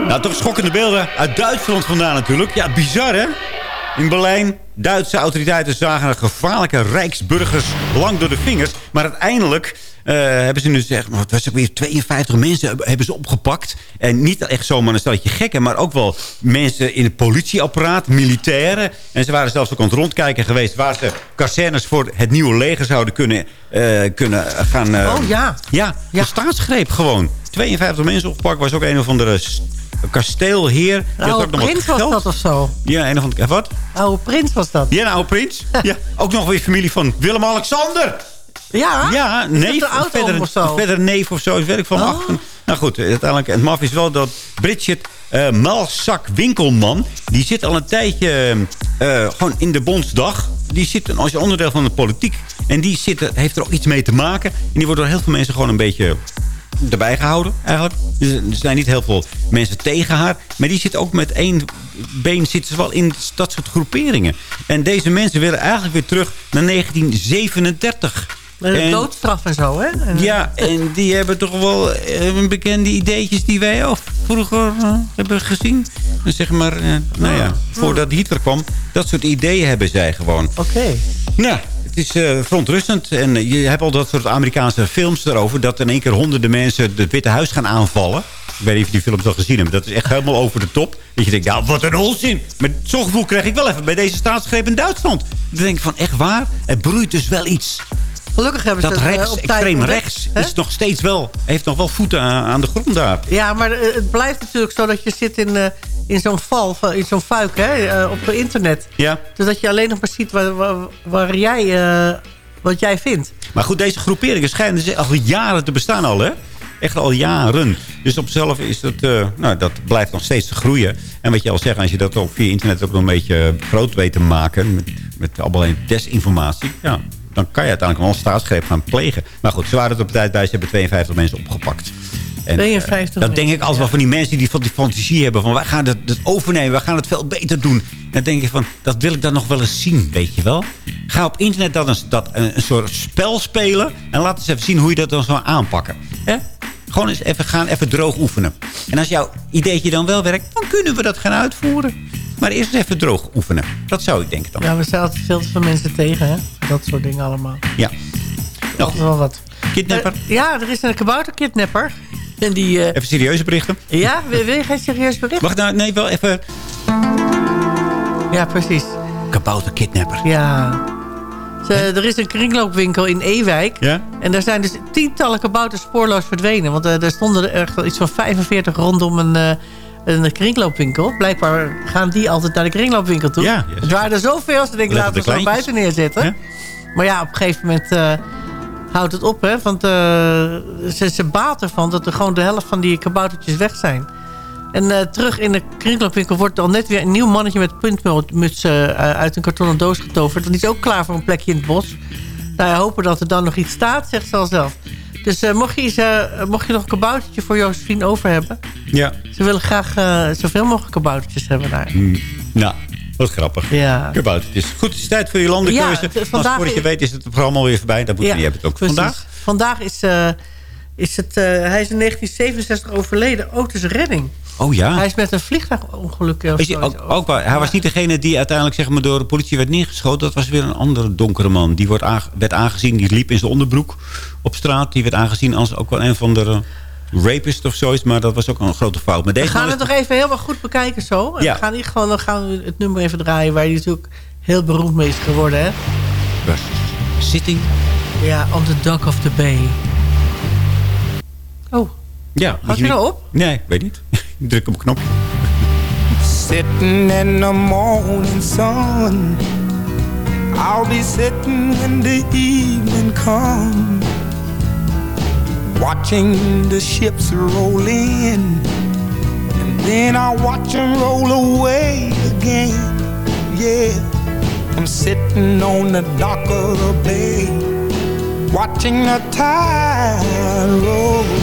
Nou, toch schokkende beelden uit Duitsland vandaan natuurlijk. Ja, bizar hè? In Berlijn, Duitse autoriteiten zagen gevaarlijke rijksburgers lang door de vingers. Maar uiteindelijk eh, hebben ze nu zeg maar, wat was het weer 52 mensen hebben- ze opgepakt. En niet echt zomaar een stelletje gekken, maar ook wel mensen in het politieapparaat, militairen. En ze waren zelfs ook aan het rondkijken geweest waar ze kazernes voor het nieuwe leger zouden kunnen, eh, kunnen gaan... eh, Oh ja. ja, de staatsgreep gewoon. 52 mensen opgepakt. Was ook een of andere kasteelheer. Had Oude ook prins was geld. dat of zo. Ja, een of andere... Wat? Oude prins was dat. Ja, een oude prins. (laughs) ja, ook nog weer familie van Willem-Alexander. Ja? Ja, Is neef. verder, of zo? verder neef of zo. Weet ik van Oh. achter. Nou goed, uiteindelijk. Het maf is wel dat Bridget eh Malzak Winkelman... die zit al een tijdje eh, gewoon in de Bondsdag. Die zit als onderdeel van de politiek. En die zit, heeft er ook iets mee te maken. En die wordt door heel veel mensen gewoon een beetje erbij gehouden eigenlijk. Dus er zijn niet heel veel mensen tegen haar. Maar die zit ook met één been zit ze wel in dat soort groeperingen. En deze mensen willen eigenlijk weer terug naar 1937. Met En- doodstraf en zo, hè? En, ja, en die hebben toch wel eh, bekende ideetjes die wij al vroeger eh, hebben gezien. Zeg maar, eh, nou ja, voordat Hitler kwam. Dat soort ideeën hebben zij gewoon. Oké. Nou, het is eh, verontrustend. En eh, je hebt al dat soort Amerikaanse films erover... dat in één keer honderden mensen het Witte Huis gaan aanvallen. Ik weet niet of je die films al gezien hebt. Dat is echt helemaal over de top. Dat je denkt, nou, wat een onzin. Maar zo'n gevoel krijg ik wel even bij deze staatsgreep in Duitsland. Dan denk ik van, echt waar? Het broeit dus wel iets. Gelukkig hebben ze Dat het, eh, rechts, op tijd extreem rechts, is nog steeds wel, heeft nog wel voeten aan, aan de grond daar. Ja, maar eh, het blijft natuurlijk zo dat je zit in, eh, in zo'n val, in zo'n fuik, hè, op internet. Ja. Dus dat je alleen nog maar ziet waar, waar, waar jij, wat jij vindt. Maar goed, deze groeperingen schijnen dus al jaren te bestaan al, hè? Echt al jaren. Dus op zichzelf is dat, nou, dat blijft nog steeds te groeien. En wat je al zegt, als je dat ook via internet ook nog een beetje groot weet te maken... met, met allerlei desinformatie, ja, dan kan je uiteindelijk wel een staatsgreep gaan plegen. Maar goed, ze waren er op de tijd bij, ze hebben 52 mensen opgepakt. En, 52 eh, dat denk ik altijd wel van die mensen die van die fantasie hebben... van wij gaan het, het overnemen, wij gaan het veel beter doen. Dan denk je van, dat wil ik dan nog wel eens zien, weet je wel. Ga op internet dan een, dat, een, een soort spel spelen... en laat eens even zien hoe je dat dan zou aanpakken. Hè? Gewoon eens even gaan, even droog oefenen. En als jouw ideetje dan wel werkt, dan kunnen we dat gaan uitvoeren. Maar eerst even droog oefenen. Dat zou ik denken dan. Ja, we altijd veel te veel mensen tegen, hè? Dat soort dingen allemaal. Ja. Altijd wel wat. Kidnapper? Eh, ja, er is een kabouterkidnapper. En die... eh, Even serieuze berichten. ja, wil, wil je geen serieus bericht? Wacht nou, nee, wel even... Ja, precies. Kabouterkidnapper. Ja. Ze, er is een kringloopwinkel in Ewijk. Ja? En daar zijn dus tientallen kabouters spoorloos verdwenen. Want eh, er stonden er echt wel iets van 45 rondom een, eh, een kringloopwinkel. Blijkbaar gaan die altijd naar de kringloopwinkel toe. Ja. Het waren er zoveel, ze denken Leggen laten we ze buiten neerzetten. Ja. Maar ja, op een gegeven moment eh, houdt het op. Hè? Want eh, ze, ze baat ervan dat er gewoon de helft van die kaboutertjes weg zijn. En eh, terug in de kringloopwinkel wordt al net weer een nieuw mannetje met puntmuts uit een kartonnen doos getoverd. En die is ook klaar voor een plekje in het bos. Nou ja, hopen dat er dan nog iets staat, zegt ze al zelf. Dus eh, mocht, je eh, mocht je nog een kaboutertje voor Josephine over hebben... Ja. ze willen graag eh, zoveel mogelijk kaboutertjes hebben daar. Hm, Nou, wat grappig. Ja. Kaboutertjes. Goed, het is tijd voor je landenkeuze. Ja, Als voordat je weet is het programma alweer voorbij. Dat moet je, je hebt het ook precies. vandaag. Vandaag is, is het... hij is in 1967 overleden. Otis Redding. Oh ja. Hij is met een vliegtuigongeluk... of Weet je, zoiets ook, hij was niet degene die uiteindelijk zeg maar, door de politie werd neergeschoten. Dat was weer een andere donkere man. Die wordt aange- werd aangezien, die liep in zijn onderbroek op straat. Die werd aangezien als ook wel een van de rapist of zoiets. Maar dat was ook een grote fout. Maar We deze gaan man het is- nog even helemaal goed bekijken zo. Ja. we gaan hier gewoon, dan gaan we het nummer even draaien... waar hij natuurlijk heel beroemd mee is geworden. Hè? Sitting. Ja, on the dock of the bay. Ja, Houdt je hij nou? Nee, ik weet niet. (laughs) Ik druk op een knop. Sitting in the morning sun. I'll be sitting when the evening comes. Watching the ships roll in. And then I'll watch them roll away again. Yeah. I'm sitting on the dock of the bay. Watching the tide roll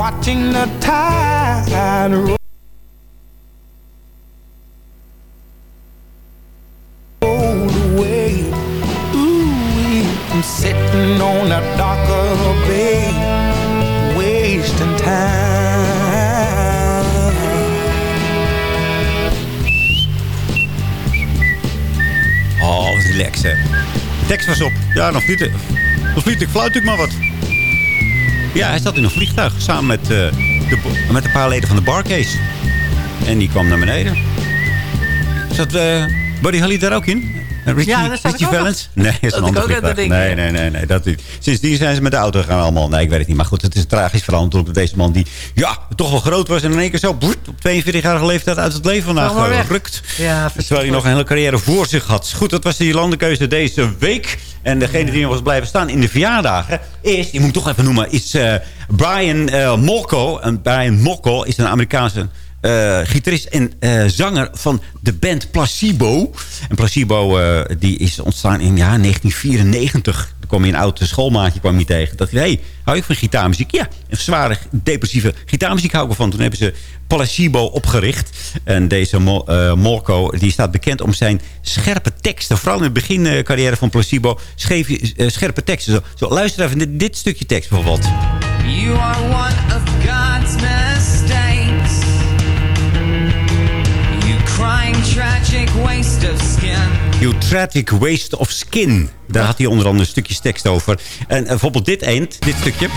watching the tide roll. away. Ooh, I'm sitting on the dock of a bay, wasting time. Oh, wat relax, hè. Tekst was op. Ja, nog niet. Nog niet, ik fluit ik maar wat. Ja, hij zat in een vliegtuig samen met, eh, de, met een paar leden van de Barcase. En die kwam naar beneden. Zat eh Buddy Holly daar ook in? Richie, Ja, Valens? Nee, dat is een ander denken. Nee, nee, nee, nee. Dat niet. Sindsdien zijn ze met de auto gegaan allemaal. Nee, ik weet het niet. Maar goed, het is een tragisch verhaal natuurlijk. Dat deze man die ja, toch wel groot was. En in één keer zo op 42-jarige leeftijd uit het leven vandaag weg. gerukt. Ja, Terwijl hij nog een hele carrière voor zich had. Goed, dat was de landenkeuze deze week. En degene die nog was blijven staan in de verjaardagen... is, die moet ik toch even noemen... is eh, Brian eh Molko. En Brian Molko is een Amerikaanse... eh, gitarist en eh, zanger van de band Placebo. En Placebo eh, die is ontstaan in ja, 1994. Toen kwam je een oude schoolmaatje kwam je tegen. Dat hij, hey, hou je van gitaarmuziek? Ja, een zware, depressieve gitaarmuziek hou ik ervan. Toen hebben ze Placebo opgericht. En deze Mo- Molko die staat bekend om zijn scherpe teksten. Vooral in het begin eh, carrière van Placebo schreef je scherpe teksten. Zo, zo, luister even dit, dit stukje tekst bijvoorbeeld. You are one of God's You tragic waste of skin. Daar had hij onder andere stukjes tekst over. En eh, bijvoorbeeld dit eind, dit stukje.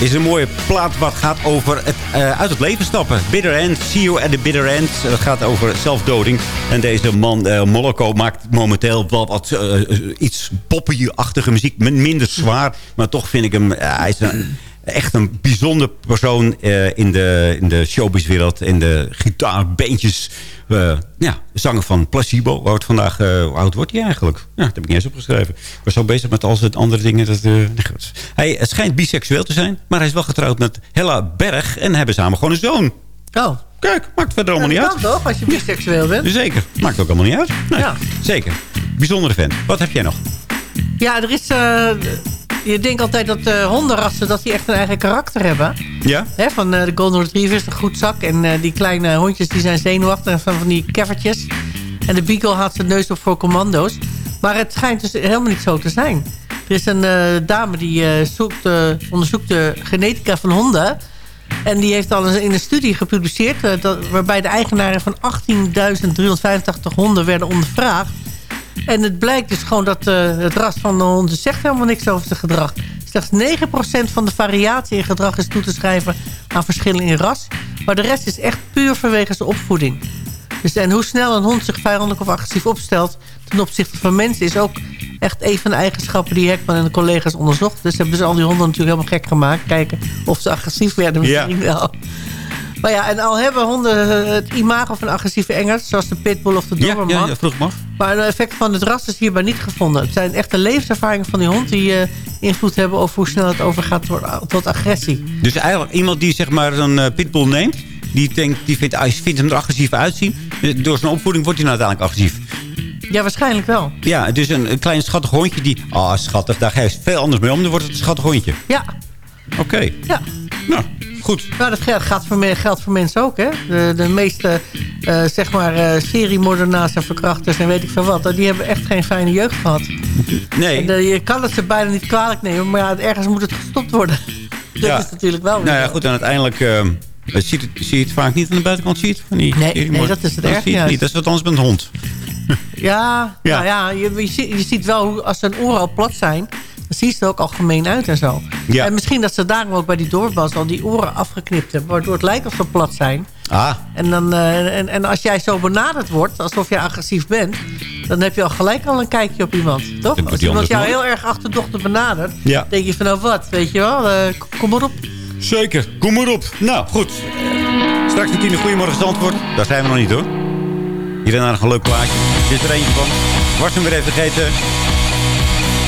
is een mooie plaat wat gaat over het eh, uit het leven stappen. Bitter End, See You at the Bitter End. Het gaat over zelfdoding. En deze man, eh Moloko, maakt momenteel wel wat eh, iets poppy-achtige muziek. Min- Minder zwaar, maar toch vind ik hem... eh, hij is echt een bijzonder persoon eh, in de, in de showbizwereld. In de gitaarbeentjes. eh ja, zanger van Placebo. Oud, vandaag, eh, hoe oud wordt hij eigenlijk? Ja, dat heb ik niet eens opgeschreven. Ik was zo bezig met al zijn andere dingen. Dat. Hij schijnt biseksueel te zijn. Maar hij is wel getrouwd met Hella Berg. En hebben samen gewoon een zoon. Oh. Kijk, maakt verder allemaal niet dat uit. kan toch, als je biseksueel bent? Zeker. Maakt ook allemaal niet uit. Nee, Ja. Zeker. Bijzondere vent. Wat heb jij nog? Ja, er is... je denkt altijd dat eh hondenrassen dat die echt een eigen karakter hebben. Ja? Hè, van eh, de Golden Retriever is een goed zak. En eh, die kleine hondjes die zijn zenuwachtig. En van, van die keffertjes. En de Beagle haalt zijn neus op voor commando's. Maar het schijnt dus helemaal niet zo te zijn. Er is een dame die zoekt, onderzoekt de genetica van honden. En die heeft al eens in een studie gepubliceerd... dat, waarbij de eigenaren van 18.385 honden werden ondervraagd. En het blijkt dus gewoon dat eh, het ras van de honden zegt helemaal niks over zijn gedrag. Slechts 9% van de variatie in gedrag is toe te schrijven aan verschillen in ras. Maar de rest is echt puur vanwege zijn opvoeding. Dus, en hoe snel een hond zich vijandelijk of agressief opstelt ten opzichte van mensen... is ook echt een van de eigenschappen die Hekman en de collega's onderzocht. Dus hebben ze al die honden natuurlijk helemaal gek gemaakt. Kijken of ze agressief werden misschien wel. Maar ja, en al hebben honden eh, het imago van agressieve engels... zoals de pitbull of de Ja, doberman... ja, ja, vroeg me af. Maar een effect van het ras is hierbij niet gevonden. Het zijn echte levenservaringen van die hond... die eh, invloed hebben over hoe snel het overgaat tot, tot agressie. Dus eigenlijk iemand die zeg maar een eh, pitbull neemt... die denkt, die vindt, hij vindt hem er agressief uitzien. Door zijn opvoeding wordt hij nou uiteindelijk agressief. Ja, waarschijnlijk wel. Ja, dus een, een klein schattig hondje die... Ah, schattig, daar ga je veel anders mee om. Dan wordt het een schattig hondje. Ja. Oké. Ja. Nou, goed. Nou, dat geldt, gaat voor, geldt voor mensen ook, hè. De, de meeste, eh, zeg maar, eh seriemoordenaars en verkrachters en weet ik veel wat... die hebben echt geen fijne jeugd gehad. Nee. En, eh, je kan het ze bijna niet kwalijk nemen, maar ja, ergens moet het gestopt worden. (laughs) dat Ja. is natuurlijk wel Nou ja, goed, en uiteindelijk... eh, zie, je het, het vaak niet aan de buitenkant? Zie je het van die Nee, nee, dat is het erg niet. Dat is wat anders met een hond. Ja, (laughs) Ja. Nou ja je, je, ziet, je ziet wel hoe als zijn oren al plat zijn... dan zie je er ook al gemeen uit en zo. Ja. En misschien dat ze daarom ook bij die doorbas al die oren afgeknipt hebben... waardoor het lijkt of ze plat zijn. Ah, En, dan, eh, en, en als jij zo benaderd wordt, alsof je agressief bent... dan heb je al gelijk al een kijkje op iemand, toch? Als iemand jou heel erg achterdochtig benadert... Ja. denk je van nou wat, weet je wel, eh, kom maar op. zeker. Kom maar op. Nou, goed. Straks een tien Goedemorgen Zandvoort. Daar zijn we nog niet, hoor. Hier en daar nog een leuk plaatje. Dit is er eentje van. Was hem weer even vergeten.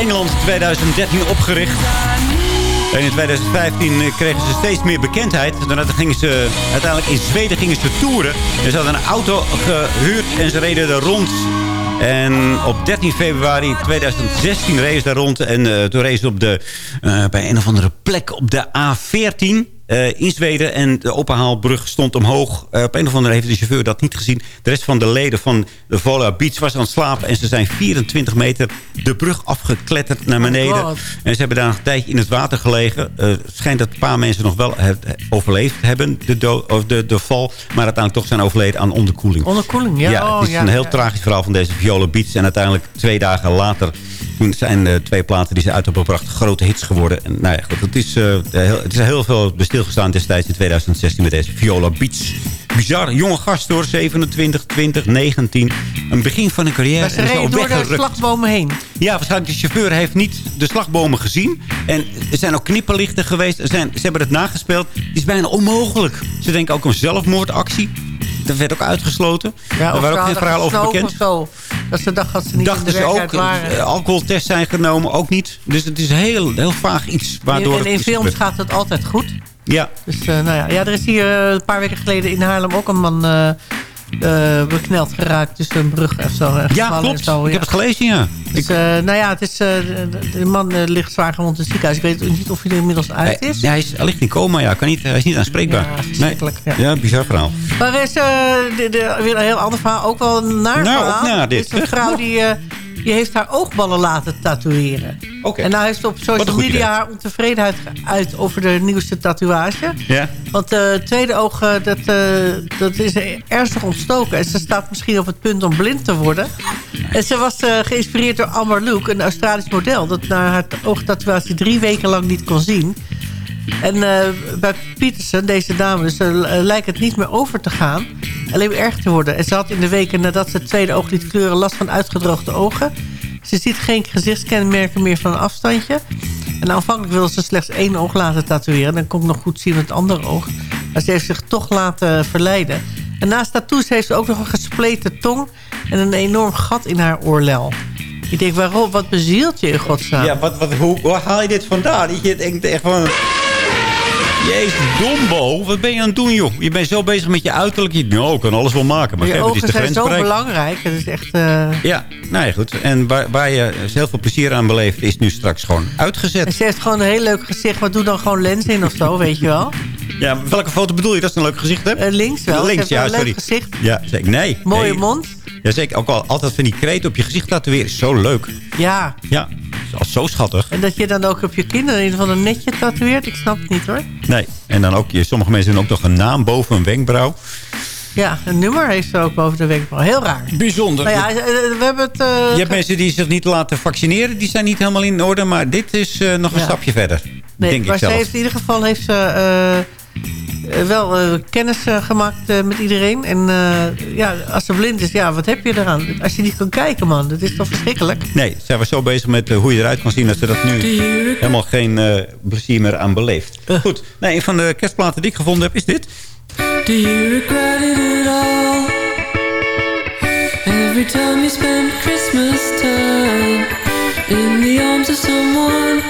Engeland 2013 opgericht. En in 2015 kregen ze steeds meer bekendheid. Daarna gingen ze uiteindelijk in Zweden gingen ze toeren. En ze hadden een auto gehuurd en ze reden er rond. En op 13 februari 2016 reden ze daar rond. En eh, toen ze op de, eh, bij een of andere plek op de A14 eh, in Zweden. En de ophaalbrug stond omhoog. Eh, op een of andere heeft de chauffeur dat niet gezien. De rest van de leden van de Vola Beach was aan het slapen. En ze zijn 24 meter de brug afgekletterd naar beneden. God. en ze hebben daar nog een tijdje in het water gelegen. Eh, het schijnt dat een paar mensen nog wel he- overleefd hebben. De, of de, de val. Maar uiteindelijk toch zijn overleden aan onderkoeling. Onderkoeling, ja. oh, het is ja, een heel ja. tragisch verhaal van deze Viola Beach. En uiteindelijk twee dagen later... toen zijn de twee platen die ze uit hebben gebracht grote hits geworden. En nou ja, goed, het is, eh, heel, het is heel veel stilgestaan destijds in 2016 met deze Viola Beach. Bizar, jonge gast hoor. 27, 20, 19. Een begin van een carrière. Maar ze reden door de slagbomen heen. Ja, waarschijnlijk de chauffeur heeft niet de slagbomen gezien. En er zijn ook knipperlichten geweest. Er zijn, ze hebben het nagespeeld. Het is bijna onmogelijk. Ze denken ook een zelfmoordactie. Dat werd ook uitgesloten. Ja, er waren ook geen verhalen over bekend. of zo. Dat ze dachten dat ze niet Dachten de ze ook. waren. eh, alcoholtest zijn genomen, ook niet. Dus het is heel, heel vaag iets. Waardoor en in films gaat het altijd goed. Ja. Dus eh, nou ja. ja, er is hier eh, een paar weken geleden in Haarlem ook een man eh, bekneld geraakt tussen een brug en zo. Ja, klopt. en zo, ik heb het gelezen, ja. Dus, eh, nou ja, het is, eh, de, man ligt zwaar gewond in het ziekenhuis. Ik weet niet of hij er inmiddels uit is. ja, hij, is, hij ligt in coma, ja. Kan niet, hij is niet aanspreekbaar. Ja, nee. ja. bizar verhaal. Maar er is de, de, weer een heel ander verhaal. Ook wel een naar Nou, verhaal. ook naar dit. Is een vrouw die, die heeft haar oogballen laten tatoeëren. En nou heeft ze op social media idee. haar ontevredenheid uit over de nieuwste tatoeage. Ja. Want het tweede oog, eh, dat, eh, dat is ernstig ontstoken. En ze staat misschien op het punt om blind te worden. En ze was eh, geïnspireerd door Amber Luke, een Australisch model... dat naar haar oogtatoeage drie weken lang niet kon zien. En eh, bij Peterson, deze dame, dus, lijkt het niet meer over te gaan. Alleen erger te worden. En ze had in de weken nadat ze het tweede oog liet kleuren... last van uitgedroogde ogen. Ze ziet geen gezichtskenmerken meer van een afstandje. En aanvankelijk wilde ze slechts één oog laten tatoeëren. Dan kon ik nog goed zien het andere oog. Maar ze heeft zich toch laten verleiden. En naast tattoos heeft ze ook nog een gespleten tong... en een enorm gat in haar oorlel. Ik denk, waarom? Wat bezielt je in godsnaam? Ja, wat, wat, hoe, waar haal je dit vandaan? Je denkt echt van... Jezus, Dombo, wat ben je aan het doen, joh? Je bent zo bezig met je uiterlijk. Je nou, ik kan alles wel maken. Maar je geef, het is ogen de zijn grens zo bereikt. belangrijk. Het is echt... eh, Ja, nou ja, goed. En waar, waar je heel veel plezier aan beleeft... is nu straks gewoon En uitgezet. ze heeft gewoon een heel leuk gezicht. Maar doe dan gewoon lens in of zo, weet je wel. Ja, welke foto bedoel je? Dat is een leuk gezicht, hè? Eh, links wel. Links, ja, wel een sorry. leuk gezicht. Ja, zeg, nee. Mooie nee. mond. Ja, zeker. Ook al altijd van die kreet op je gezicht tatoeëren. Is zo leuk. Ja. Ja, dat is zo schattig. En dat je dan ook op je kinderen in van een netje tatoeëert. Ik snap het niet hoor. Nee. En dan ook, je- sommige mensen doen ook nog een naam boven een wenkbrauw. Ja, een nummer heeft ze ook boven de wenkbrauw. Heel raar. Bijzonder. Nou ja, eh, we hebben het... eh, Je hebt mensen die zich niet laten vaccineren. Die zijn niet helemaal in orde. Maar dit is eh, nog een Ja. stapje verder. nee, denk maar ik ze zelf. heeft in ieder geval heeft ze, eh, eh, wel eh, kennis eh, gemaakt eh, met iedereen. En eh, ja, als ze blind is, ja, wat heb je eraan? Als je niet kan kijken, man. Dat is toch verschrikkelijk? Nee, zij was zo bezig met eh, hoe je eruit kan zien... dat ze dat nu helemaal geen eh, plezier meer aan beleeft. Goed. Nee, een van de kerstplaten die ik gevonden heb is dit. Do you regret it at all? Every time you spend Christmas time in the arms of someone